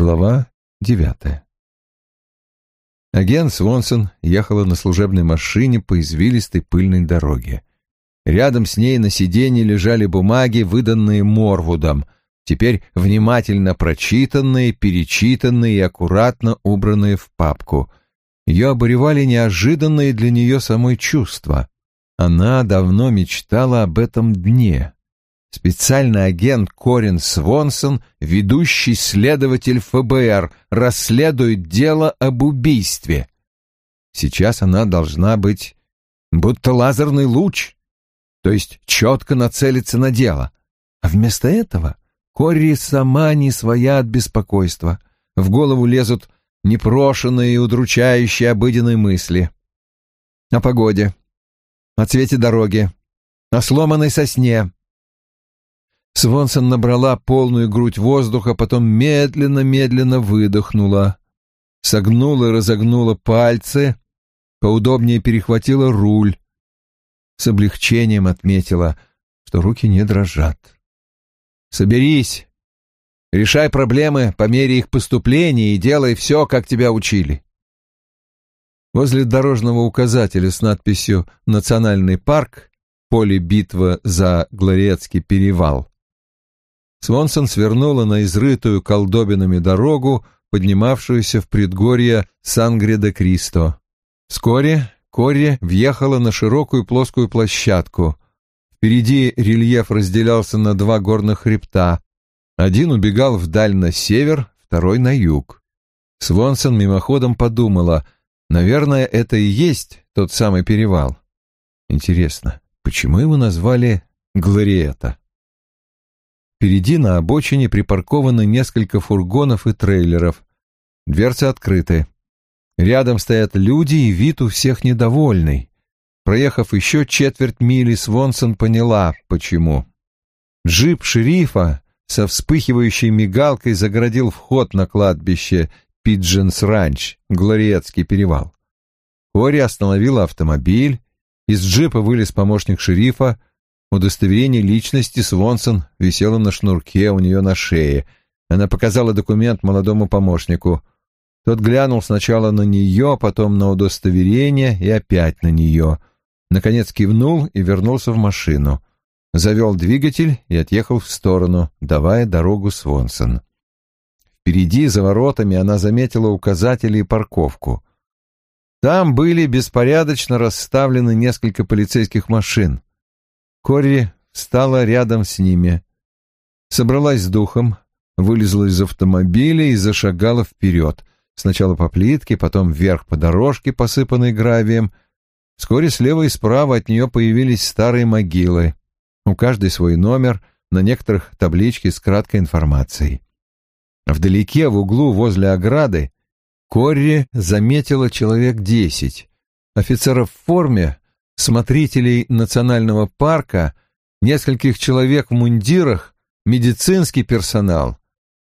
Глава девятая. Агент Свонсон ехала на служебной машине по извилистой пыльной дороге. Рядом с ней на сиденье лежали бумаги, выданные Морвудом, теперь внимательно прочитанные, перечитанные и аккуратно убранные в папку. Ее обуревали неожиданные для нее самой чувства. Она давно мечтала об этом дне. Специальный агент Корин Свонсон, ведущий следователь ФБР, расследует дело об убийстве. Сейчас она должна быть будто лазерный луч, то есть четко нацелиться на дело. А вместо этого Кори сама не своя от беспокойства. В голову лезут непрошенные и удручающие обыденные мысли. О погоде, о цвете дороги, о сломанной сосне, Свонсон набрала полную грудь воздуха, потом медленно-медленно выдохнула. Согнула и разогнула пальцы, поудобнее перехватила руль. С облегчением отметила, что руки не дрожат. «Соберись, решай проблемы по мере их поступления и делай все, как тебя учили». Возле дорожного указателя с надписью «Национальный парк» поле битва за Глориецкий перевал Свонсон свернула на изрытую колдобинами дорогу, поднимавшуюся в предгорье Сангре-де-Кристо. Вскоре Корри въехала на широкую плоскую площадку. Впереди рельеф разделялся на два горных хребта. Один убегал вдаль на север, второй на юг. Свонсон мимоходом подумала, наверное, это и есть тот самый перевал. Интересно, почему его назвали Глориета? Впереди на обочине припаркованы несколько фургонов и трейлеров. Дверцы открыты. Рядом стоят люди, и вид у всех недовольный. Проехав еще четверть мили, Свонсон поняла, почему. Джип шерифа со вспыхивающей мигалкой загородил вход на кладбище Пиджинс Ранч, Глориецкий перевал. Кори остановила автомобиль, из джипа вылез помощник шерифа, Удостоверение личности Свонсон висело на шнурке у нее на шее. Она показала документ молодому помощнику. Тот глянул сначала на нее, потом на удостоверение и опять на нее. Наконец кивнул и вернулся в машину. Завел двигатель и отъехал в сторону, давая дорогу Свонсон. Впереди, за воротами, она заметила указатели и парковку. Там были беспорядочно расставлены несколько полицейских машин. Корри стала рядом с ними. Собралась с духом, вылезла из автомобиля и зашагала вперед. Сначала по плитке, потом вверх по дорожке, посыпанной гравием. Вскоре слева и справа от нее появились старые могилы. У каждой свой номер, на некоторых таблички с краткой информацией. Вдалеке, в углу возле ограды, Корри заметила человек десять. Офицеров в форме, смотрителей национального парка, нескольких человек в мундирах, медицинский персонал,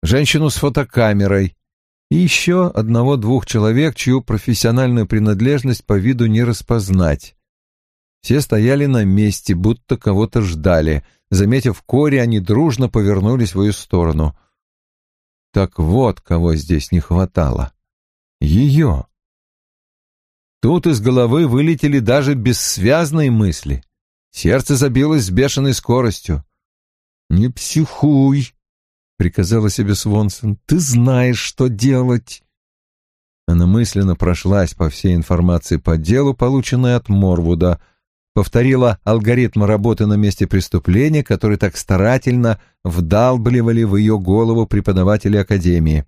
женщину с фотокамерой и еще одного-двух человек, чью профессиональную принадлежность по виду не распознать. Все стояли на месте, будто кого-то ждали. Заметив Кори, они дружно повернулись в ее сторону. Так вот, кого здесь не хватало. Ее. Тут из головы вылетели даже бессвязные мысли. Сердце забилось с бешеной скоростью. «Не психуй», — приказала себе Свонсон, — «ты знаешь, что делать». Она мысленно прошлась по всей информации по делу, полученной от Морвуда, повторила алгоритм работы на месте преступления, который так старательно вдалбливали в ее голову преподаватели Академии.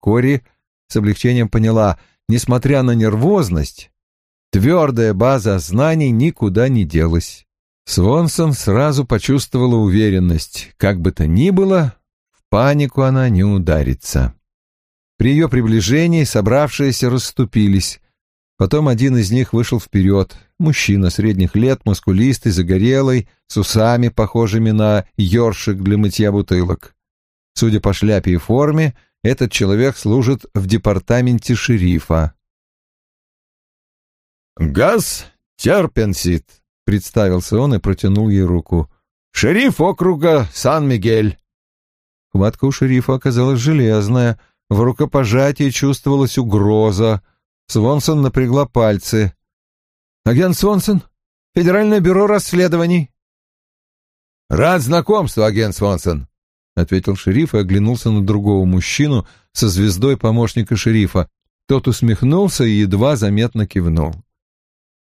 Кори с облегчением поняла — несмотря на нервозность, твердая база знаний никуда не делась. Свонсон сразу почувствовала уверенность, как бы то ни было, в панику она не ударится. При ее приближении собравшиеся расступились. Потом один из них вышел вперед. Мужчина средних лет, мускулистый, загорелый, с усами, похожими на ёршик для мытья бутылок. Судя по шляпе и форме, этот человек служит в департаменте шерифа. «Газ Терпенсит», — представился он и протянул ей руку. «Шериф округа Сан-Мигель». Хватка у шерифа оказалась железная. в рукопожатии чувствовалась угроза. Свонсон напрягла пальцы. «Агент Свонсон, Федеральное бюро расследований». «Рад знакомству, агент Свонсон», — ответил шериф и оглянулся на другого мужчину со звездой помощника шерифа. Тот усмехнулся и едва заметно кивнул.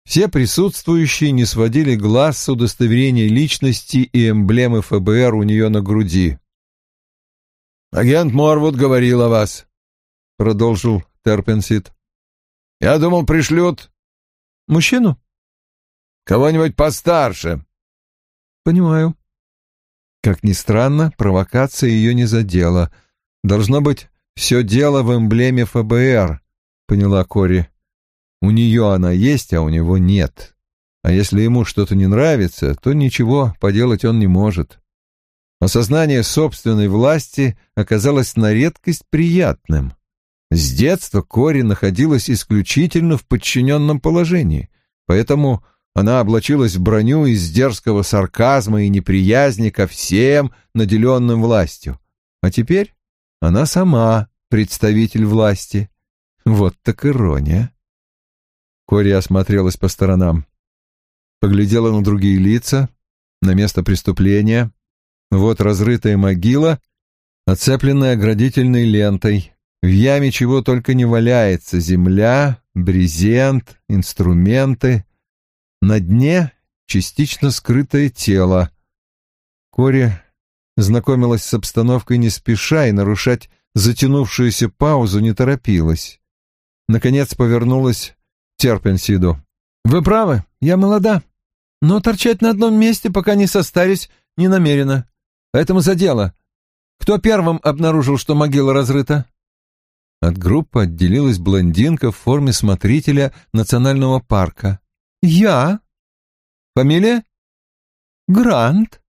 Все присутствующие не сводили глаз с удостоверения личности и эмблемы ФБР у нее на груди. «Агент Морвуд говорил о вас», — продолжил Терпенсит. «Я думал, пришлют...» «Мужчину?» «Кого-нибудь постарше». «Понимаю». Как ни странно, провокация ее не задела. Должно быть, все дело в эмблеме ФБР, поняла Кори. У нее она есть, а у него нет. А если ему что-то не нравится, то ничего поделать он не может. Осознание собственной власти оказалось на редкость приятным. С детства Кори находилась исключительно в подчиненном положении, поэтому она облачилась в броню из дерзкого сарказма и неприязни ко всем, наделенным властью. А теперь она сама представитель власти. Вот так ирония. Кори осмотрелась по сторонам. Поглядела на другие лица, на место преступления. Вот разрытая могила, оцепленная оградительной лентой. В яме чего только не валяется. Земля, брезент, инструменты. На дне частично скрытое тело. Кори знакомилась с обстановкой не спеша и нарушать затянувшуюся паузу не торопилась. Наконец повернулась Терпенсиду. «Вы правы, я молода, но торчать на одном месте, пока не состарюсь, не намерена. Поэтому за дело. Кто первым обнаружил, что могила разрыта?» От группы отделилась блондинка в форме смотрителя национального парка. «Я?» «Фамилия?» «Грант.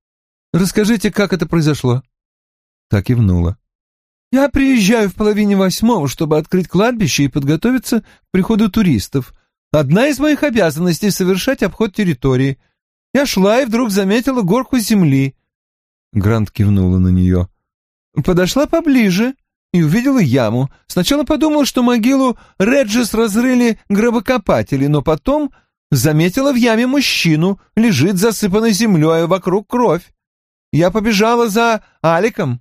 Расскажите, как это произошло?» Так и внула. «Я приезжаю в половине восьмого, чтобы открыть кладбище и подготовиться к приходу туристов. Одна из моих обязанностей — совершать обход территории. Я шла и вдруг заметила горку земли». Грант кивнула на нее. «Подошла поближе и увидела яму. Сначала подумала, что могилу Реджис разрыли гробокопатели, но потом заметила в яме мужчину, лежит засыпанной землей, а вокруг кровь. Я побежала за Аликом,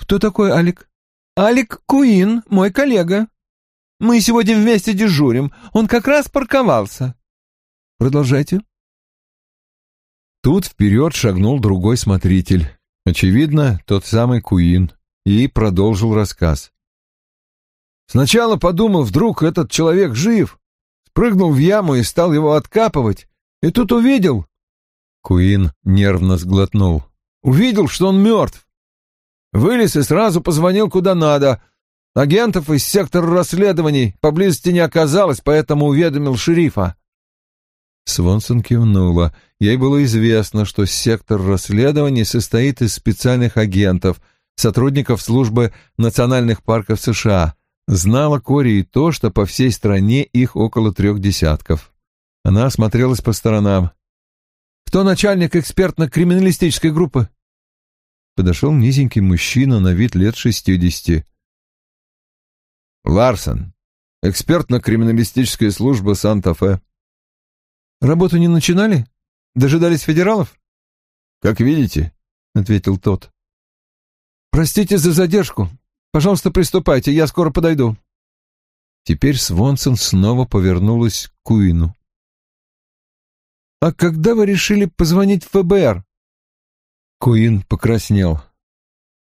«Кто такой Алик?» «Алик Куин, мой коллега. Мы сегодня вместе дежурим. Он как раз парковался». «Продолжайте». Тут вперед шагнул другой смотритель. Очевидно, тот самый Куин. И продолжил рассказ. Сначала подумал, вдруг этот человек жив. Спрыгнул в яму и стал его откапывать. И тут увидел... Куин нервно сглотнул. Увидел, что он мертв. Вылез и сразу позвонил куда надо. Агентов из сектора расследований поблизости не оказалось, поэтому уведомил шерифа. Свонсон кивнула. Ей было известно, что сектор расследований состоит из специальных агентов, сотрудников службы национальных парков США. Знала Кори и то, что по всей стране их около трех десятков. Она осмотрелась по сторонам. «Кто начальник экспертно-криминалистической группы?» подошел низенький мужчина на вид лет шестидесяти. «Ларсон, экспертно-криминалистическая служба Санта-Фе». «Работу не начинали? Дожидались федералов?» «Как видите», — ответил тот. «Простите за задержку. Пожалуйста, приступайте, я скоро подойду». Теперь Свонсон снова повернулась к Куину. «А когда вы решили позвонить в ФБР?» Куин покраснел.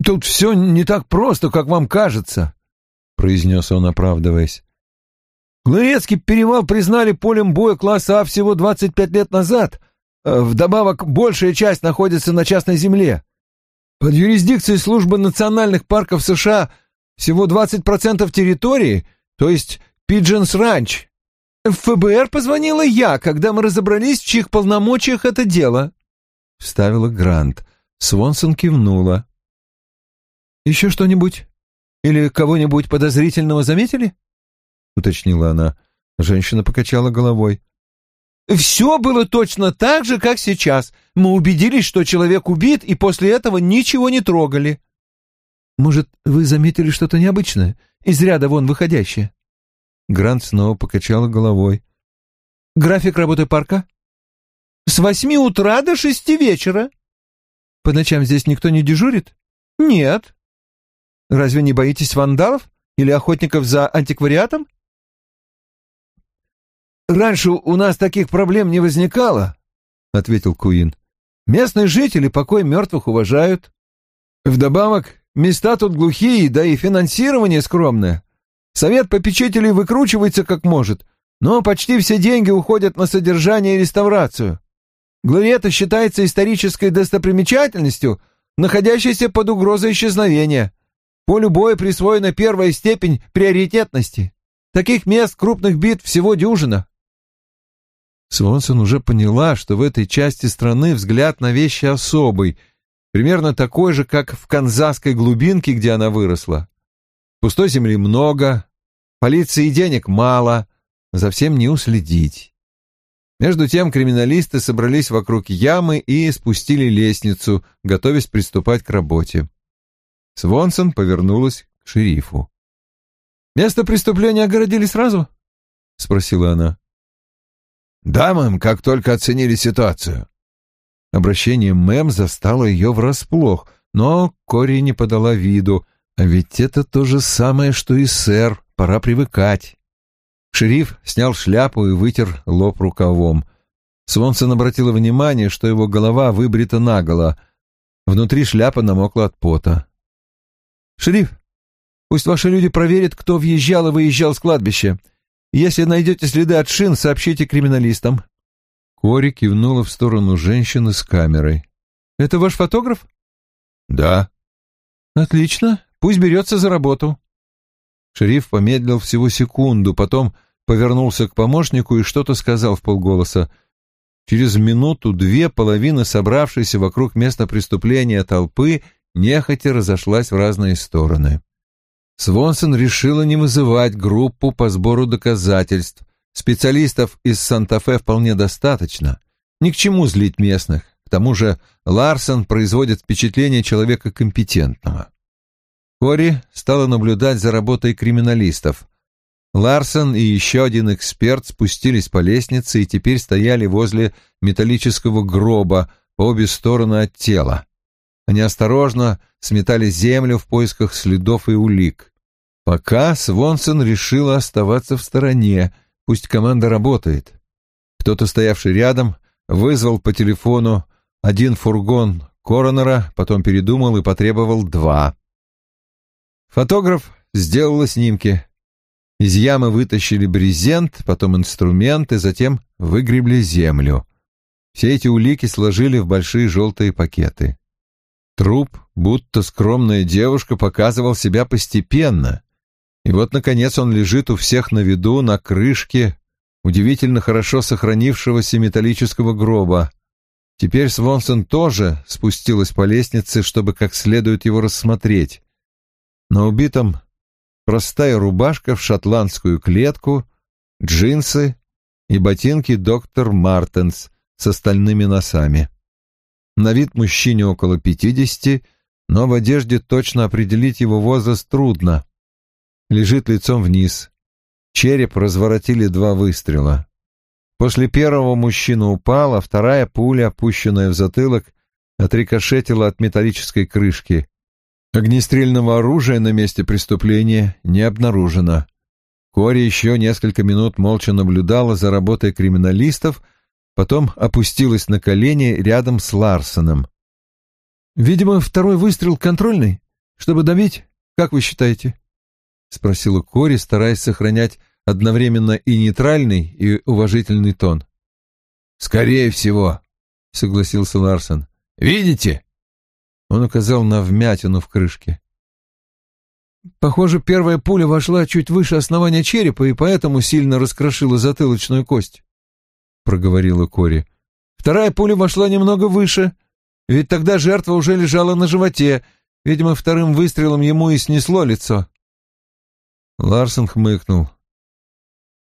«Тут все не так просто, как вам кажется», — произнес он, оправдываясь. «Глорецкий перевал признали полем боя класса А всего 25 лет назад. А вдобавок, большая часть находится на частной земле. Под юрисдикцией службы национальных парков США всего 20% территории, то есть Пиджинс Ранч. ФБР позвонила я, когда мы разобрались, в чьих полномочиях это дело», — вставила Грант. Свонсон кивнула. «Еще что-нибудь? Или кого-нибудь подозрительного заметили?» — уточнила она. Женщина покачала головой. «Все было точно так же, как сейчас. Мы убедились, что человек убит, и после этого ничего не трогали». Может, вы заметили что-то необычное, из ряда вон выходящее?» Грант снова покачала головой. «График работы парка?» «С восьми утра до шести вечера». «По ночам здесь никто не дежурит?» «Нет». «Разве не боитесь вандалов или охотников за антиквариатом?» «Раньше у нас таких проблем не возникало», — ответил Куин. «Местные жители покой мертвых уважают. Вдобавок, места тут глухие, да и финансирование скромное. Совет попечителей выкручивается как может, но почти все деньги уходят на содержание и реставрацию. Глориета считается исторической достопримечательностью, находящейся под угрозой исчезновения. Полю боя присвоена первая степень приоритетности. Таких мест крупных битв всего дюжина. Свонсон уже поняла, что в этой части страны взгляд на вещи особый, примерно такой же, как в канзасской глубинке, где она выросла. Пустой земли много, полиции денег мало, за всем не уследить. Между тем криминалисты собрались вокруг ямы и спустили лестницу, готовясь приступать к работе. Свонсон повернулась к шерифу. «Место преступления огородили сразу?» — спросила она. «Да, мэм, как только оценили ситуацию». Обращение мэм застало ее врасплох, но Кори не подала виду — а ведь это то же самое, что и сэр, пора привыкать. Шериф снял шляпу и вытер лоб рукавом. Свонсон обратила внимание, что его голова выбрита наголо. Внутри шляпа намокла от пота. «Шериф, пусть ваши люди проверят, кто въезжал и выезжал с кладбища. Если найдете следы от шин, сообщите криминалистам». Кори кивнула в сторону женщины с камерой. «Это ваш фотограф?» «Да». «Отлично. Пусть берется за работу». Шериф помедлил всего секунду, потом повернулся к помощнику и что-то сказал в полголоса. Через минуту-две половины собравшейся вокруг места преступления толпы нехотя разошлась в разные стороны. Свонсон решила не вызывать группу по сбору доказательств. Специалистов из Санта-Фе вполне достаточно. Ни к чему злить местных. К тому же Ларсон производит впечатление человека компетентного. Кори стала наблюдать за работой криминалистов. Ларсон и еще один эксперт спустились по лестнице и теперь стояли возле металлического гроба по обе стороны от тела. Они осторожно сметали землю в поисках следов и улик. Пока Свонсон решила оставаться в стороне, пусть команда работает. Кто-то, стоявший рядом, вызвал по телефону один фургон коронера, потом передумал и потребовал два. Фотограф сделала снимки. Из ямы вытащили брезент, потом инструменты, затем выгребли землю. Все эти улики сложили в большие желтые пакеты. Труп, будто скромная девушка, показывал себя постепенно. И вот, наконец, он лежит у всех на виду на крышке удивительно хорошо сохранившегося металлического гроба. Теперь Свонсон тоже спустилась по лестнице, чтобы как следует его рассмотреть. На убитом простая рубашка в шотландскую клетку, джинсы и ботинки доктор Мартенс с остальными носами. На вид мужчине около пятидесяти, но в одежде точно определить его возраст трудно. Лежит лицом вниз. Череп разворотили два выстрела. После первого мужчина упал, а вторая пуля, опущенная в затылок, отрикошетила от металлической крышки. Огнестрельного оружия на месте преступления не обнаружено. Кори еще несколько минут молча наблюдала за работой криминалистов, потом опустилась на колени рядом с Ларсоном. «Видимо, второй выстрел контрольный, чтобы добить, как вы считаете?» — спросила Кори, стараясь сохранять одновременно и нейтральный, и уважительный тон. «Скорее всего», — согласился Ларсон. «Видите? Он указал на вмятину в крышке. Похоже, первая пуля вошла чуть выше основания черепа и поэтому сильно раскрошила затылочную кость, проговорила Кори. Вторая пуля вошла немного выше, ведь тогда жертва уже лежала на животе. Видимо, вторым выстрелом ему и снесло лицо. Ларсон хмыкнул.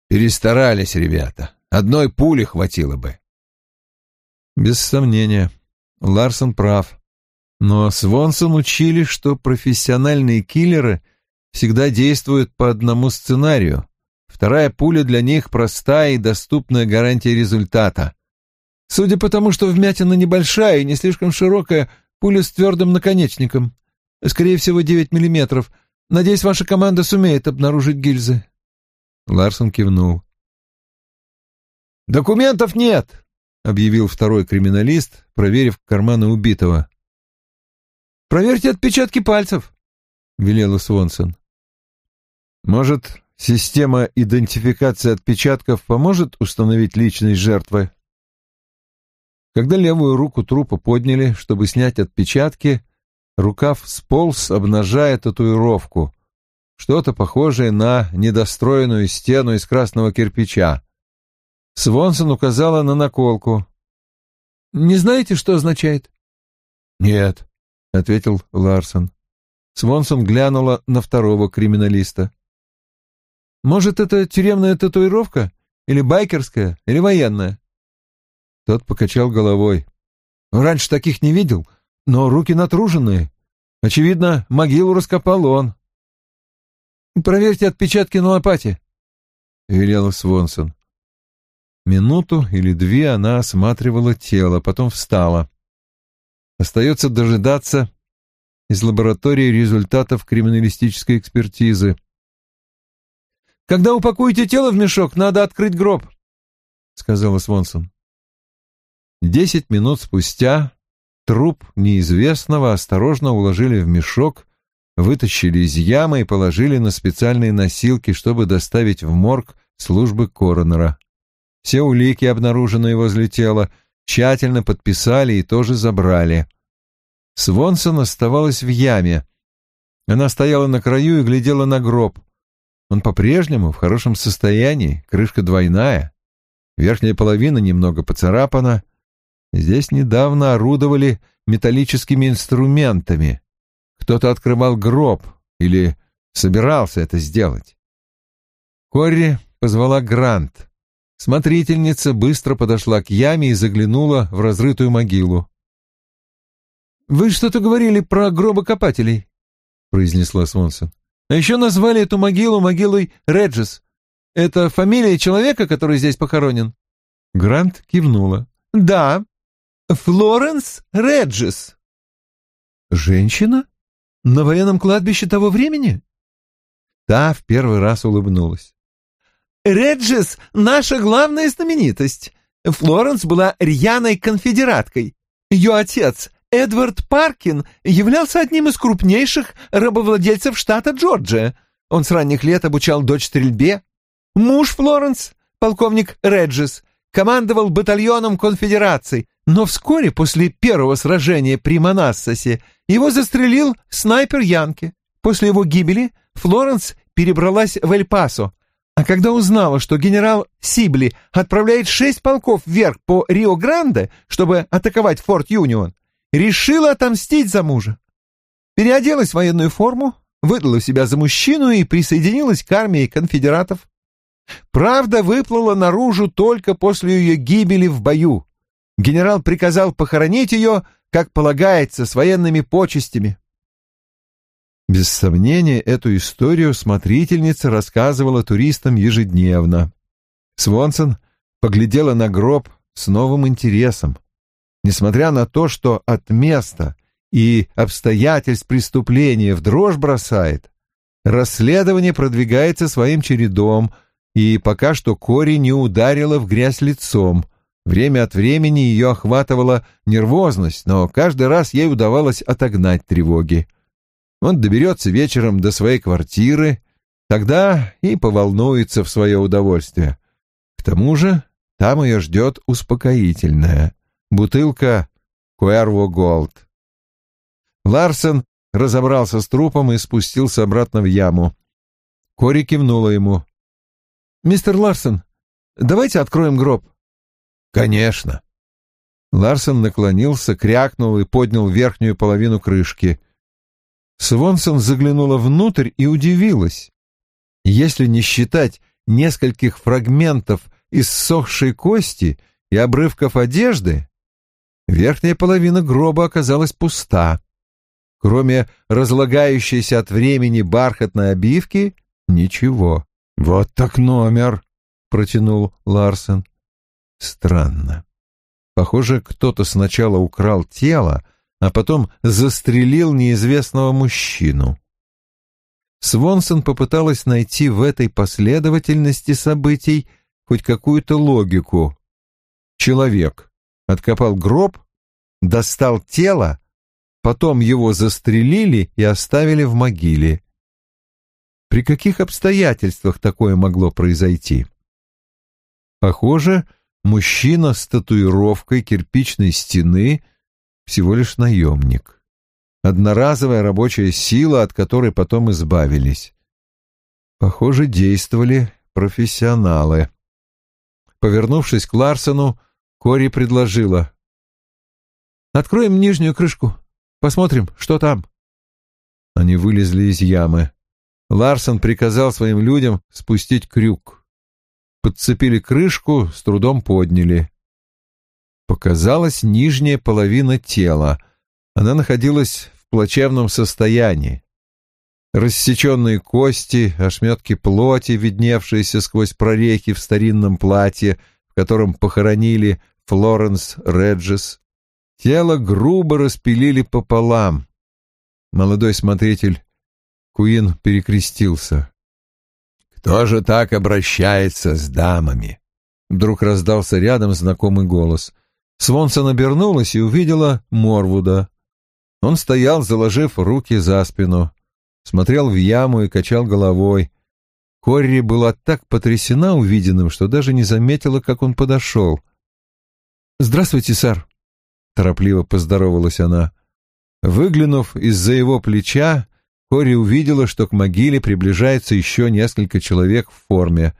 Перестарались ребята. Одной пули хватило бы. Без сомнения. Ларсон прав. Но Свонсон учили, что профессиональные киллеры всегда действуют по одному сценарию. Вторая пуля для них простая и доступная гарантия результата. Судя по тому, что вмятина небольшая и не слишком широкая, пуля с твердым наконечником. Скорее всего, 9 миллиметров. Надеюсь, ваша команда сумеет обнаружить гильзы. Ларсон кивнул. «Документов нет!» — объявил второй криминалист, проверив карманы убитого. «Проверьте отпечатки пальцев», — велела Свонсон. «Может, система идентификации отпечатков поможет установить личность жертвы?» Когда левую руку трупа подняли, чтобы снять отпечатки, рукав сполз, обнажая татуировку, что-то похожее на недостроенную стену из красного кирпича. Свонсон указала на наколку. «Не знаете, что означает?» «Нет», — ответил Ларсон. Свонсон глянула на второго криминалиста. «Может, это тюремная татуировка? Или байкерская? Или военная?» Тот покачал головой. «Раньше таких не видел, но руки натруженные. Очевидно, могилу раскопал он». «Проверьте отпечатки на лопате», — велела Свонсон. Минуту или две она осматривала тело, потом встала. Остается дожидаться из лаборатории результатов криминалистической экспертизы. «Когда упакуете тело в мешок, надо открыть гроб», — сказала Свонсон. Десять минут спустя труп неизвестного осторожно уложили в мешок, вытащили из ямы и положили на специальные носилки, чтобы доставить в морг службы коронера. Все улики, обнаруженные возле тела, тщательно подписали и тоже забрали. Свонсон оставалась в яме. Она стояла на краю и глядела на гроб. Он по-прежнему в хорошем состоянии, крышка двойная. Верхняя половина немного поцарапана. Здесь недавно орудовали металлическими инструментами. Кто-то открывал гроб или собирался это сделать. Корри позвала Грант. Смотрительница быстро подошла к яме и заглянула в разрытую могилу. «Вы что-то говорили про гробокопателей», — произнесла Свонсон. «А еще назвали эту могилу могилой Реджес. Это фамилия человека, который здесь похоронен?» Грант кивнула. «Да, Флоренс Реджес». «Женщина? На военном кладбище того времени?» Та в первый раз улыбнулась. Реджис — наша главная знаменитость. Флоренс была рьяной конфедераткой. Ее отец, Эдвард Паркин, являлся одним из крупнейших рабовладельцев штата Джорджия. Он с ранних лет обучал дочь стрельбе. Муж Флоренс, полковник Реджис, командовал батальоном конфедерации, но вскоре после первого сражения при Манассасе его застрелил снайпер Янки. После его гибели Флоренс перебралась в Эль-Пасо, а когда узнала, что генерал Сибли отправляет шесть полков вверх по Рио-Гранде, чтобы атаковать Форт Юнион, решила отомстить за мужа. Переоделась в военную форму, выдала себя за мужчину и присоединилась к армии конфедератов. Правда выплыла наружу только после ее гибели в бою. Генерал приказал похоронить ее, как полагается, с военными почестями. Без сомнения, эту историю смотрительница рассказывала туристам ежедневно. Свонсон поглядела на гроб с новым интересом. Несмотря на то, что от места и обстоятельств преступления в дрожь бросает, расследование продвигается своим чередом, и пока что Кори не ударила в грязь лицом. Время от времени ее охватывала нервозность, но каждый раз ей удавалось отогнать тревоги. Он доберется вечером до своей квартиры, тогда и поволнуется в свое удовольствие. К тому же там ее ждет успокоительная бутылка Куэрво Голд. Ларсен разобрался с трупом и спустился обратно в яму. Кори кивнула ему. «Мистер Ларсен, давайте откроем гроб». «Конечно». Ларсен наклонился, крякнул и поднял верхнюю половину крышки. Свонсон заглянула внутрь и удивилась. Если не считать нескольких фрагментов из сохшей кости и обрывков одежды, верхняя половина гроба оказалась пуста. Кроме разлагающейся от времени бархатной обивки, ничего. «Вот так номер!» — протянул Ларсен. Странно. Похоже, кто-то сначала украл тело, а потом застрелил неизвестного мужчину. Свонсон попыталась найти в этой последовательности событий хоть какую-то логику. Человек откопал гроб, достал тело, потом его застрелили и оставили в могиле. При каких обстоятельствах такое могло произойти? Похоже, мужчина с татуировкой кирпичной стены всего лишь наемник. Одноразовая рабочая сила, от которой потом избавились. Похоже, действовали профессионалы. Повернувшись к Ларсону, Кори предложила. «Откроем нижнюю крышку. Посмотрим, что там». Они вылезли из ямы. Ларсон приказал своим людям спустить крюк. Подцепили крышку, с трудом подняли. Показалась нижняя половина тела. Она находилась в плачевном состоянии. Рассеченные кости, ошметки плоти, видневшиеся сквозь прорехи в старинном платье, в котором похоронили Флоренс Реджес. Тело грубо распилили пополам. Молодой смотритель Куин перекрестился. «Кто же так обращается с дамами?» Вдруг раздался рядом знакомый голос. Свонсон обернулась и увидела Морвуда. Он стоял, заложив руки за спину, смотрел в яму и качал головой. Корри была так потрясена увиденным, что даже не заметила, как он подошел. «Здравствуйте, сэр», — торопливо поздоровалась она. Выглянув из-за его плеча, Кори увидела, что к могиле приближается еще несколько человек в форме.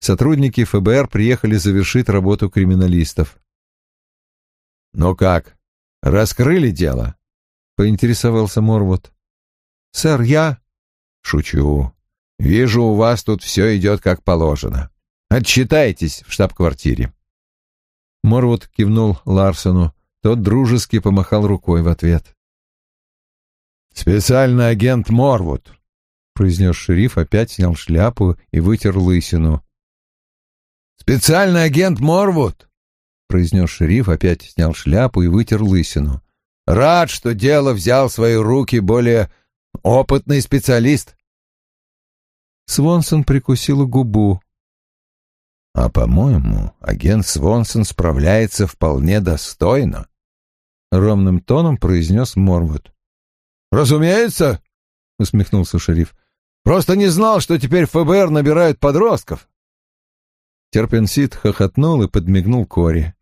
Сотрудники ФБР приехали завершить работу криминалистов. «Ну как, раскрыли дело?» — поинтересовался Морвуд. «Сэр, я...» «Шучу. Вижу, у вас тут все идет как положено. Отчитайтесь в штаб-квартире». Морвуд кивнул Ларсону. Тот дружески помахал рукой в ответ. «Специальный агент Морвуд», — произнес шериф, опять снял шляпу и вытер лысину. «Специальный агент Морвуд», — произнес шериф, опять снял шляпу и вытер лысину. «Рад, что дело взял в свои руки более опытный специалист». Свонсон прикусила губу. «А, по-моему, агент Свонсон справляется вполне достойно», — ровным тоном произнес Морвуд. «Разумеется», — усмехнулся шериф. «Просто не знал, что теперь ФБР набирают подростков». Терпенсит хохотнул и подмигнул Кори.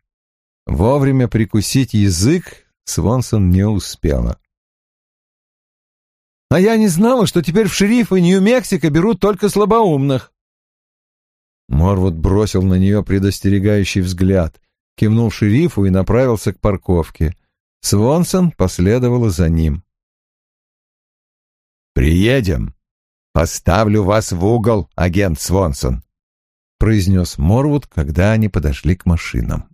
Вовремя прикусить язык Свонсон не успела. «А я не знала, что теперь в шерифы Нью-Мексико берут только слабоумных». Морвуд бросил на нее предостерегающий взгляд, кивнул шерифу и направился к парковке. Свонсон последовала за ним. «Приедем. Поставлю вас в угол, агент Свонсон», — произнес Морвуд, когда они подошли к машинам.